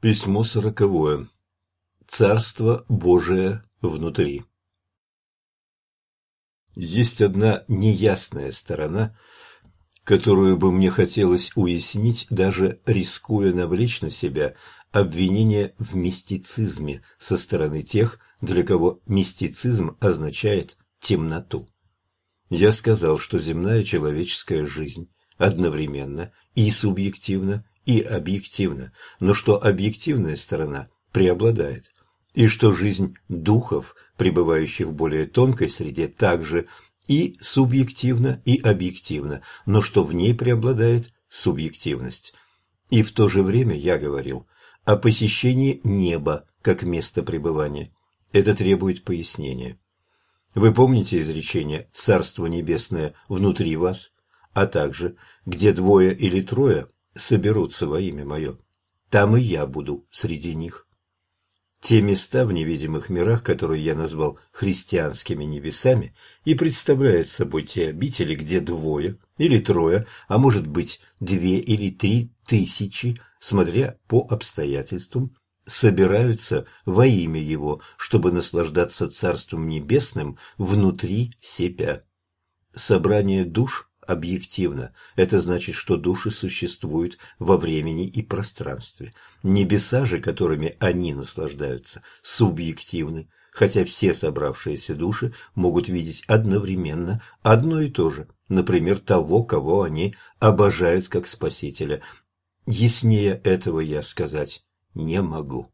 Письмо сороковое. Царство Божие внутри. Есть одна неясная сторона, которую бы мне хотелось уяснить, даже рискуя навлечь на себя обвинение в мистицизме со стороны тех, для кого мистицизм означает темноту. Я сказал, что земная человеческая жизнь одновременно и субъективна, и объективна, но что объективная сторона преобладает, и что жизнь духов, пребывающих в более тонкой среде, также и субъективна, и объективна, но что в ней преобладает субъективность. И в то же время я говорил о посещении неба как места пребывания. Это требует пояснения. Вы помните изречение «Царство небесное внутри вас», а также «Где двое или трое соберутся во имя мое, там и я буду среди них». Те места в невидимых мирах, которые я назвал христианскими небесами, и представляют собой те обители, где двое или трое, а может быть две или три тысячи, смотря по обстоятельствам, собираются во имя Его, чтобы наслаждаться Царством Небесным внутри себя. Собрание душ объективно. Это значит, что души существуют во времени и пространстве. Небеса же, которыми они наслаждаются, субъективны, хотя все собравшиеся души могут видеть одновременно одно и то же, например, того, кого они обожают как Спасителя. Яснее этого я сказать не могу.